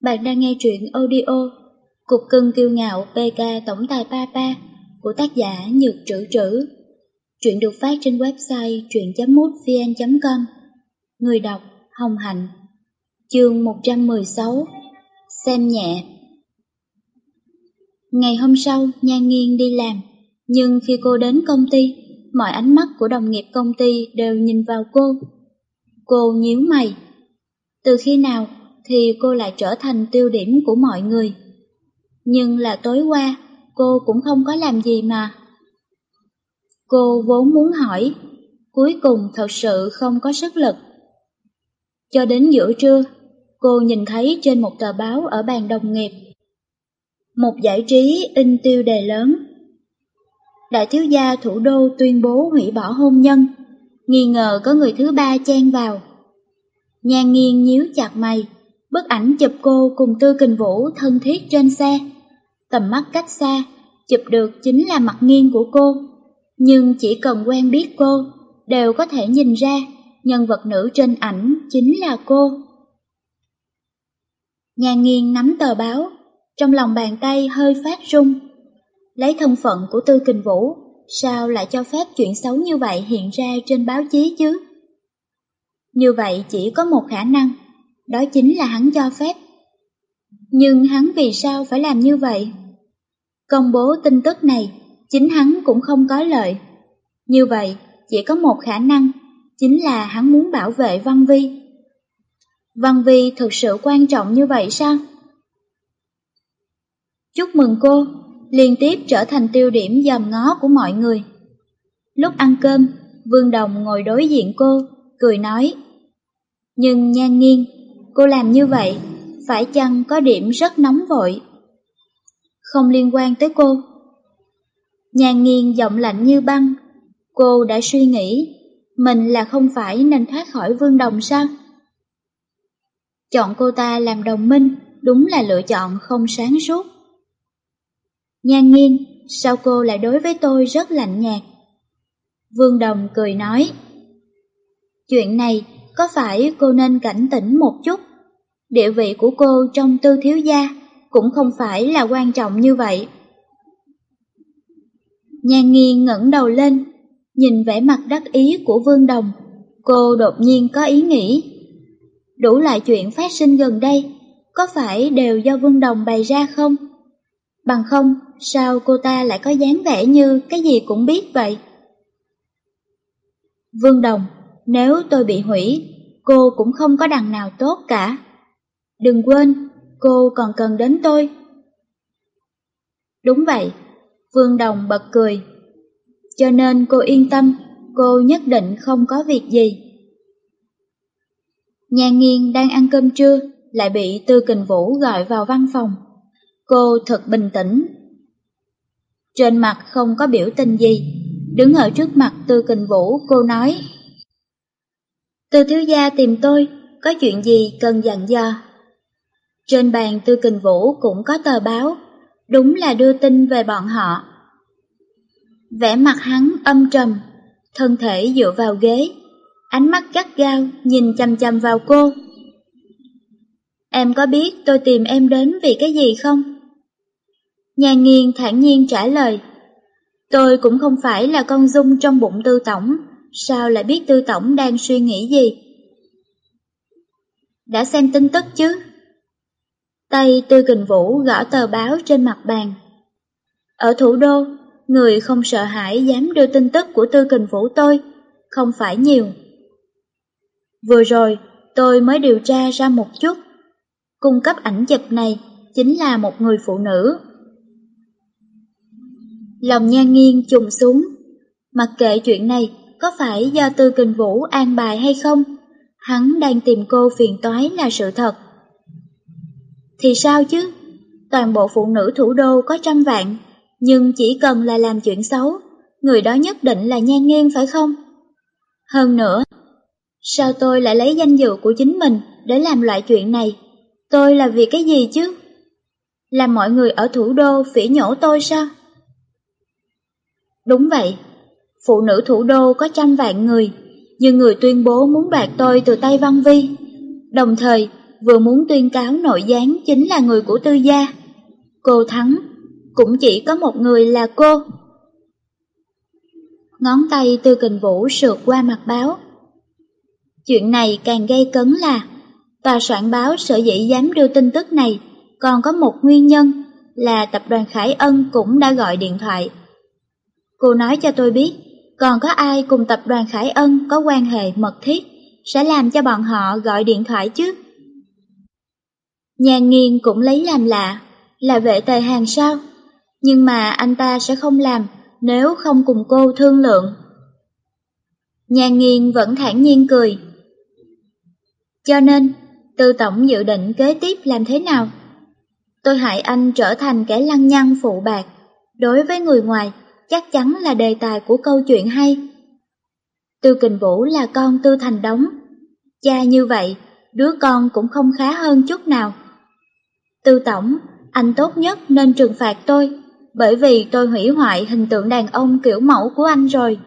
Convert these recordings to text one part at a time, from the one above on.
Bạn đang nghe truyện audio Cục cưng kiêu ngạo PK Tổng tài Papa của tác giả Nhược Trữ Trữ. Truyện được phát trên website truyện.mútvn.com Người đọc Hồng Hạnh Chương 116 Xem nhẹ Ngày hôm sau, Nhan Nghiên đi làm, nhưng khi cô đến công ty, mọi ánh mắt của đồng nghiệp công ty đều nhìn vào cô. Cô nhíu mày. Từ khi nào thì cô lại trở thành tiêu điểm của mọi người. Nhưng là tối qua, cô cũng không có làm gì mà. Cô vốn muốn hỏi, cuối cùng thật sự không có sức lực. Cho đến giữa trưa, cô nhìn thấy trên một tờ báo ở bàn đồng nghiệp. Một giải trí in tiêu đề lớn. Đại thiếu gia thủ đô tuyên bố hủy bỏ hôn nhân, nghi ngờ có người thứ ba chen vào. Nhan nghiêng nhíu chặt mày, Bức ảnh chụp cô cùng Tư Kình Vũ thân thiết trên xe. Tầm mắt cách xa, chụp được chính là mặt nghiêng của cô. Nhưng chỉ cần quen biết cô, đều có thể nhìn ra nhân vật nữ trên ảnh chính là cô. Nhà nghiêng nắm tờ báo, trong lòng bàn tay hơi phát run. Lấy thân phận của Tư Kình Vũ, sao lại cho phép chuyện xấu như vậy hiện ra trên báo chí chứ? Như vậy chỉ có một khả năng đó chính là hắn cho phép. Nhưng hắn vì sao phải làm như vậy? Công bố tin tức này, chính hắn cũng không có lợi. Như vậy, chỉ có một khả năng, chính là hắn muốn bảo vệ Văn Vi. Văn Vi thực sự quan trọng như vậy sao? Chúc mừng cô, liên tiếp trở thành tiêu điểm dòm ngó của mọi người. Lúc ăn cơm, Vương Đồng ngồi đối diện cô, cười nói. Nhưng nhan nghiêng Cô làm như vậy, phải chăng có điểm rất nóng vội? Không liên quan tới cô. Nhàn nghiêng giọng lạnh như băng, cô đã suy nghĩ, mình là không phải nên thoát khỏi vương đồng sao? Chọn cô ta làm đồng minh đúng là lựa chọn không sáng suốt. Nhan nghiêng, sao cô lại đối với tôi rất lạnh nhạt? Vương Đồng cười nói, chuyện này có phải cô nên cảnh tỉnh một chút? Địa vị của cô trong tư thiếu gia cũng không phải là quan trọng như vậy. Nhan nghiêng ngẩng đầu lên, nhìn vẻ mặt đắc ý của Vương Đồng, cô đột nhiên có ý nghĩ. Đủ lại chuyện phát sinh gần đây, có phải đều do Vương Đồng bày ra không? Bằng không, sao cô ta lại có dáng vẻ như cái gì cũng biết vậy? Vương Đồng, nếu tôi bị hủy, cô cũng không có đằng nào tốt cả. Đừng quên, cô còn cần đến tôi. Đúng vậy, Vương Đồng bật cười. Cho nên cô yên tâm, cô nhất định không có việc gì. Nhà nghiên đang ăn cơm trưa, lại bị Tư Kình Vũ gọi vào văn phòng. Cô thật bình tĩnh. Trên mặt không có biểu tình gì, đứng ở trước mặt Tư Kình Vũ cô nói từ thiếu gia tìm tôi, có chuyện gì cần dặn dò? Trên bàn Tư Kình Vũ cũng có tờ báo, đúng là đưa tin về bọn họ. Vẻ mặt hắn âm trầm, thân thể dựa vào ghế, ánh mắt gắt gao nhìn chăm chăm vào cô. Em có biết tôi tìm em đến vì cái gì không? Nhà nghiên thản nhiên trả lời. Tôi cũng không phải là con dung trong bụng tư tổng, sao lại biết tư tổng đang suy nghĩ gì? Đã xem tin tức chứ? Tay Tư Kình Vũ gõ tờ báo trên mặt bàn. Ở thủ đô, người không sợ hãi dám đưa tin tức của Tư Kình Vũ tôi, không phải nhiều. Vừa rồi, tôi mới điều tra ra một chút. Cung cấp ảnh chụp này chính là một người phụ nữ. Lòng nhan nghiêng trùng xuống. Mặc kệ chuyện này có phải do Tư Kình Vũ an bài hay không, hắn đang tìm cô phiền toái là sự thật. Thì sao chứ? Toàn bộ phụ nữ thủ đô có trăm vạn, nhưng chỉ cần là làm chuyện xấu, người đó nhất định là nhan nghiêng phải không? Hơn nữa, sao tôi lại lấy danh dự của chính mình để làm loại chuyện này? Tôi là vì cái gì chứ? Làm mọi người ở thủ đô phỉ nhổ tôi sao? Đúng vậy, phụ nữ thủ đô có trăm vạn người, nhưng người tuyên bố muốn đoạt tôi từ tay Văn Vi. Đồng thời, vừa muốn tuyên cáo nội gián chính là người của tư gia. Cô thắng, cũng chỉ có một người là cô. Ngón tay tư kình vũ sượt qua mặt báo. Chuyện này càng gây cấn là, tòa soạn báo sở dĩ dám đưa tin tức này, còn có một nguyên nhân là tập đoàn Khải Ân cũng đã gọi điện thoại. Cô nói cho tôi biết, còn có ai cùng tập đoàn Khải Ân có quan hệ mật thiết sẽ làm cho bọn họ gọi điện thoại chứ? Nhà nghiên cũng lấy làm lạ, là vệ tề hàng sao? Nhưng mà anh ta sẽ không làm nếu không cùng cô thương lượng. Nhà nghiên vẫn thản nhiên cười. Cho nên, Tư Tổng dự định kế tiếp làm thế nào? Tôi hại anh trở thành kẻ lăng nhăng phụ bạc. Đối với người ngoài, chắc chắn là đề tài của câu chuyện hay. Tư Kình Vũ là con Tư Thành Đống. Cha như vậy, đứa con cũng không khá hơn chút nào. Tư Tổng, anh tốt nhất nên trừng phạt tôi, bởi vì tôi hủy hoại hình tượng đàn ông kiểu mẫu của anh rồi.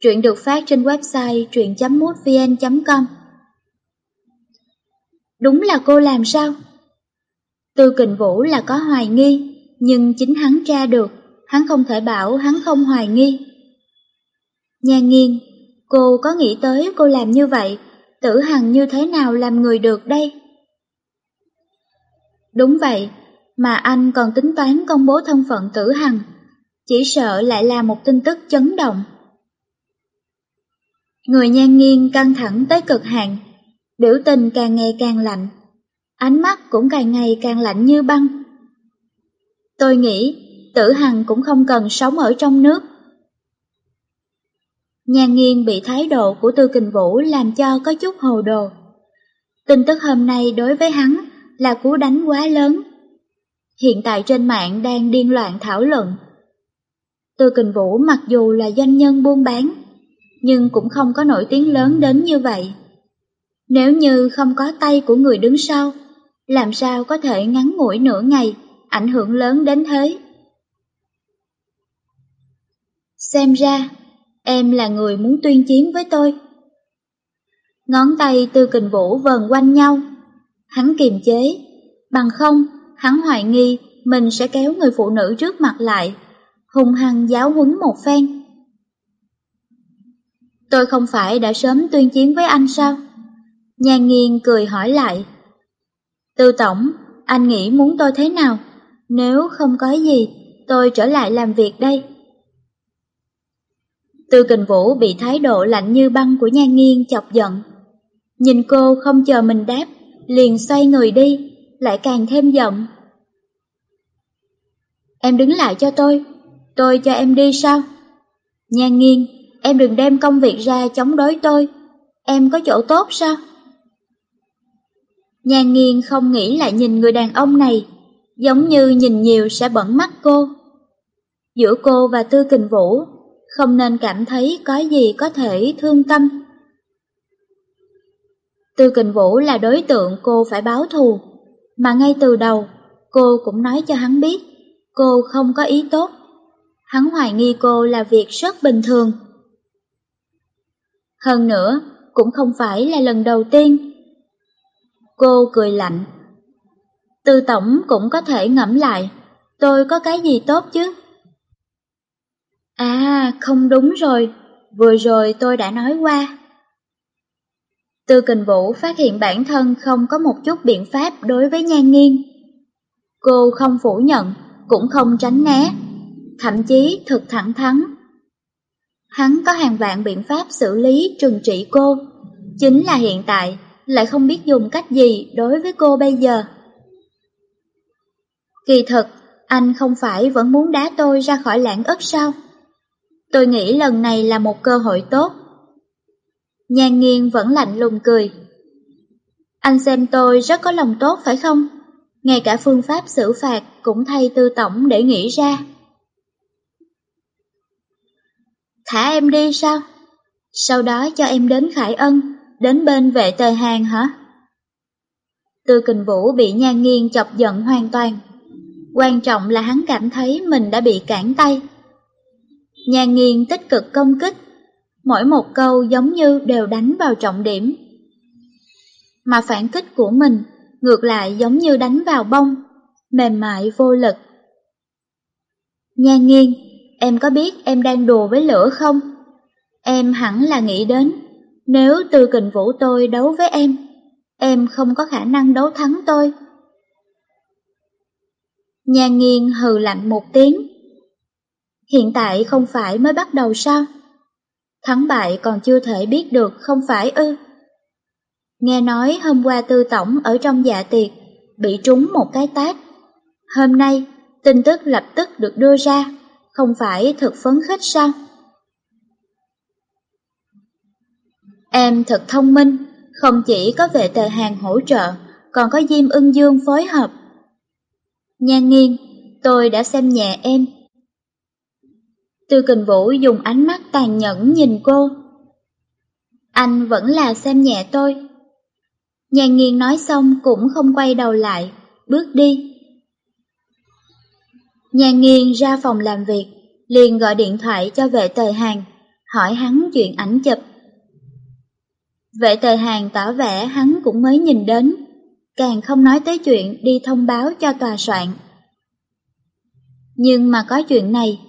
Truyện được phát trên website truyện.mútvn.com Đúng là cô làm sao? Tư Kình Vũ là có hoài nghi, nhưng chính hắn tra được, hắn không thể bảo hắn không hoài nghi. Nhà nghiên, cô có nghĩ tới cô làm như vậy, tử hằng như thế nào làm người được đây? Đúng vậy, mà anh còn tính toán công bố thân phận tử hằng, chỉ sợ lại là một tin tức chấn động. Người nhan nghiêng căng thẳng tới cực hạn, biểu tình càng ngày càng lạnh, ánh mắt cũng càng ngày càng lạnh như băng. Tôi nghĩ tử hằng cũng không cần sống ở trong nước. Nhà nghiêng bị thái độ của Tư Kình Vũ làm cho có chút hồ đồ. Tin tức hôm nay đối với hắn là cú đánh quá lớn. Hiện tại trên mạng đang điên loạn thảo luận. Tư Kình Vũ mặc dù là doanh nhân buôn bán, nhưng cũng không có nổi tiếng lớn đến như vậy. Nếu như không có tay của người đứng sau, làm sao có thể ngắn ngủi nửa ngày, ảnh hưởng lớn đến thế? Xem ra, em là người muốn tuyên chiến với tôi. Ngón tay Tư Kình Vũ vờn quanh nhau, Hắn kiềm chế, bằng không, hắn hoài nghi mình sẽ kéo người phụ nữ trước mặt lại, hung hăng giáo huấn một phen. Tôi không phải đã sớm tuyên chiến với anh sao? Nhan nghiên cười hỏi lại. Tư tổng, anh nghĩ muốn tôi thế nào? Nếu không có gì, tôi trở lại làm việc đây. Tư kình vũ bị thái độ lạnh như băng của nhan nghiên chọc giận. Nhìn cô không chờ mình đáp, liền xoay người đi, lại càng thêm giận. Em đứng lại cho tôi, tôi cho em đi sao? Nhan nghiêng, em đừng đem công việc ra chống đối tôi, em có chỗ tốt sao? Nhan nghiêng không nghĩ lại nhìn người đàn ông này, giống như nhìn nhiều sẽ bẩn mắt cô. Giữa cô và Tư Kình Vũ, không nên cảm thấy có gì có thể thương tâm. Tư Kình Vũ là đối tượng cô phải báo thù, mà ngay từ đầu cô cũng nói cho hắn biết cô không có ý tốt. Hắn hoài nghi cô là việc rất bình thường. Hơn nữa, cũng không phải là lần đầu tiên. Cô cười lạnh. Tư tổng cũng có thể ngẫm lại, tôi có cái gì tốt chứ? À, không đúng rồi, vừa rồi tôi đã nói qua. Tư kình vũ phát hiện bản thân không có một chút biện pháp đối với nhan nghiên. Cô không phủ nhận, cũng không tránh né, thậm chí thực thẳng thắn. Hắn có hàng vạn biện pháp xử lý trừng trị cô, chính là hiện tại lại không biết dùng cách gì đối với cô bây giờ. Kỳ thực, anh không phải vẫn muốn đá tôi ra khỏi lãng ớt sao? Tôi nghĩ lần này là một cơ hội tốt Nhan nghiên vẫn lạnh lùng cười. Anh xem tôi rất có lòng tốt phải không? Ngay cả phương pháp xử phạt cũng thay tư tổng để nghĩ ra. Thả em đi sao? Sau đó cho em đến Khải Ân, đến bên vệ tề hàng hả? Tư kình vũ bị nhan nghiên chọc giận hoàn toàn. Quan trọng là hắn cảm thấy mình đã bị cản tay. Nhà nghiên tích cực công kích mỗi một câu giống như đều đánh vào trọng điểm. mà phản kích của mình ngược lại giống như đánh vào bông, mềm mại vô lực. Nha nghiêng, em có biết em đang đùa với lửa không? Em hẳn là nghĩ đến, nếu từ kình vũ tôi đấu với em, em không có khả năng đấu thắng tôi. Nhà nghiêng hừ lạnh một tiếng. Hiện tại không phải mới bắt đầu sao? Thắng bại còn chưa thể biết được không phải ư? Nghe nói hôm qua tư tổng ở trong dạ tiệc, bị trúng một cái tát. Hôm nay, tin tức lập tức được đưa ra, không phải thật phấn khích sao? Em thật thông minh, không chỉ có vệ tề hàng hỗ trợ, còn có Diêm ưng dương phối hợp. Nhan nghiêng, tôi đã xem nhẹ em. Tư kình vũ dùng ánh mắt tàn nhẫn nhìn cô. Anh vẫn là xem nhẹ tôi. Nhan nghiêng nói xong cũng không quay đầu lại, bước đi. Nhan nghiêng ra phòng làm việc, liền gọi điện thoại cho vệ tời hàng, hỏi hắn chuyện ảnh chụp. Vệ tời hàng tỏ vẻ hắn cũng mới nhìn đến, càng không nói tới chuyện đi thông báo cho tòa soạn. Nhưng mà có chuyện này,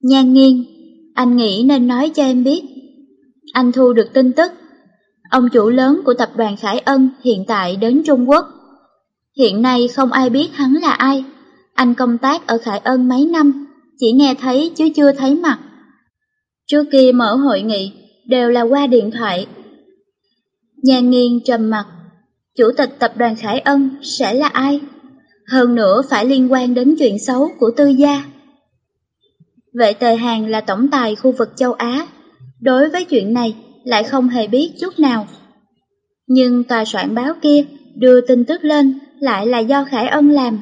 nhan nghiêng, anh nghĩ nên nói cho em biết. Anh thu được tin tức, ông chủ lớn của tập đoàn Khải Ân hiện tại đến Trung Quốc. Hiện nay không ai biết hắn là ai, anh công tác ở Khải Ân mấy năm, chỉ nghe thấy chứ chưa thấy mặt. Trước kia mở hội nghị đều là qua điện thoại. Nhan nghiêng trầm mặt, chủ tịch tập đoàn Khải Ân sẽ là ai? Hơn nữa phải liên quan đến chuyện xấu của tư gia. Vệ tề hàng là tổng tài khu vực châu Á, đối với chuyện này lại không hề biết chút nào. Nhưng tòa soạn báo kia đưa tin tức lên lại là do Khải Ân làm.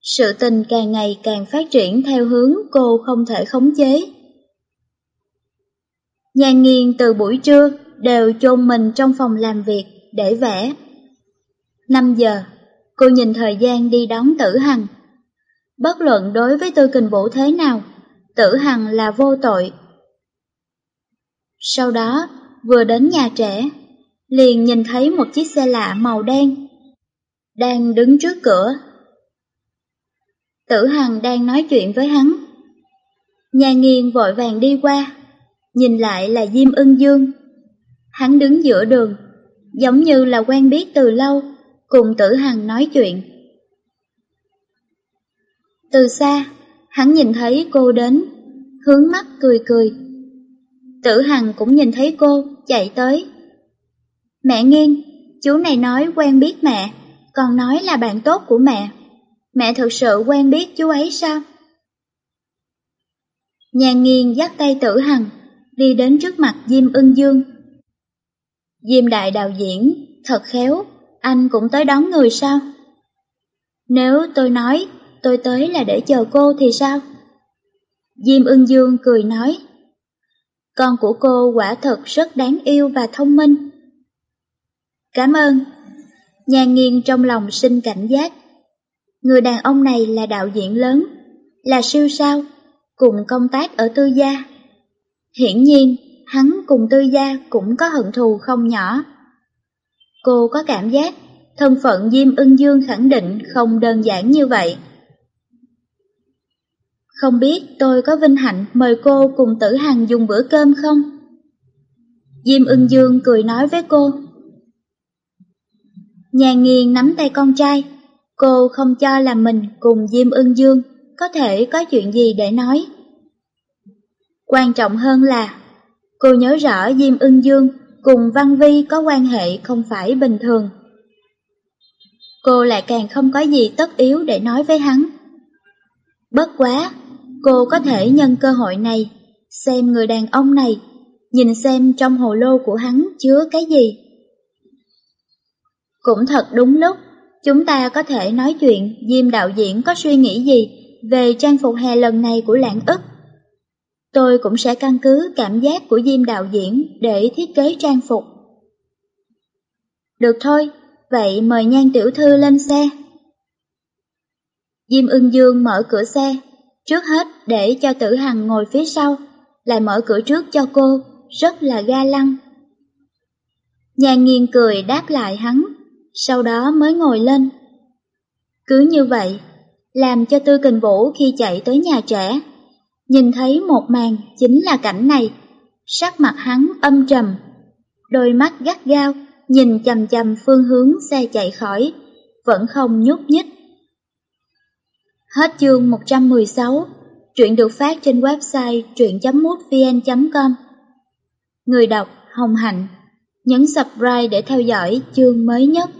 Sự tình càng ngày càng phát triển theo hướng cô không thể khống chế. Nhan nghiêng từ buổi trưa đều chôn mình trong phòng làm việc để vẽ. 5 giờ, cô nhìn thời gian đi đón tử hằng. Bất luận đối với tư kình vũ thế nào, tử hằng là vô tội. Sau đó, vừa đến nhà trẻ, liền nhìn thấy một chiếc xe lạ màu đen, đang đứng trước cửa. Tử Hằng đang nói chuyện với hắn. Nhà nghiền vội vàng đi qua, nhìn lại là Diêm ưng dương. Hắn đứng giữa đường, giống như là quen biết từ lâu, cùng tử hằng nói chuyện. Từ xa, hắn nhìn thấy cô đến, hướng mắt cười cười. Tử hằng cũng nhìn thấy cô, chạy tới. Mẹ nghiêng, chú này nói quen biết mẹ, còn nói là bạn tốt của mẹ. Mẹ thực sự quen biết chú ấy sao? Nhà nghiêng dắt tay tử hằng, đi đến trước mặt Diêm ưng dương. Diêm đại đạo diễn, thật khéo, anh cũng tới đón người sao? Nếu tôi nói tôi tới là để chờ cô thì sao? Diêm ưng dương cười nói. Con của cô quả thật rất đáng yêu và thông minh. Cảm ơn. Nhà nghiêng trong lòng sinh cảnh giác. Người đàn ông này là đạo diễn lớn, là siêu sao, cùng công tác ở tư gia. Hiển nhiên, hắn cùng tư gia cũng có hận thù không nhỏ. Cô có cảm giác thân phận Diêm ưng dương khẳng định không đơn giản như vậy. Không biết tôi có vinh hạnh mời cô cùng tử hằng dùng bữa cơm không? Diêm ưng dương cười nói với cô. Nhà nghiền nắm tay con trai, cô không cho là mình cùng Diêm ưng dương có thể có chuyện gì để nói. Quan trọng hơn là, cô nhớ rõ Diêm ưng dương cùng Văn Vi có quan hệ không phải bình thường. Cô lại càng không có gì tất yếu để nói với hắn. Bất quá, cô có thể nhân cơ hội này, xem người đàn ông này, nhìn xem trong hồ lô của hắn chứa cái gì. Cũng thật đúng lúc, chúng ta có thể nói chuyện Diêm đạo diễn có suy nghĩ gì về trang phục hè lần này của lãng ức. Tôi cũng sẽ căn cứ cảm giác của Diêm đạo diễn để thiết kế trang phục. Được thôi, vậy mời nhan tiểu thư lên xe. Diêm ưng dương mở cửa xe, trước hết để cho tử hằng ngồi phía sau, lại mở cửa trước cho cô, rất là ga lăng. nhan nghiêng cười đáp lại hắn, sau đó mới ngồi lên. Cứ như vậy, làm cho Tư Kình Vũ khi chạy tới nhà trẻ, nhìn thấy một màn chính là cảnh này, sắc mặt hắn âm trầm, đôi mắt gắt gao, nhìn chầm chầm phương hướng xe chạy khỏi, vẫn không nhúc nhích. Hết chương 116, truyện được phát trên website truyện.mútvn.com Người đọc Hồng Hạnh Nhấn subscribe để theo dõi chương mới nhất.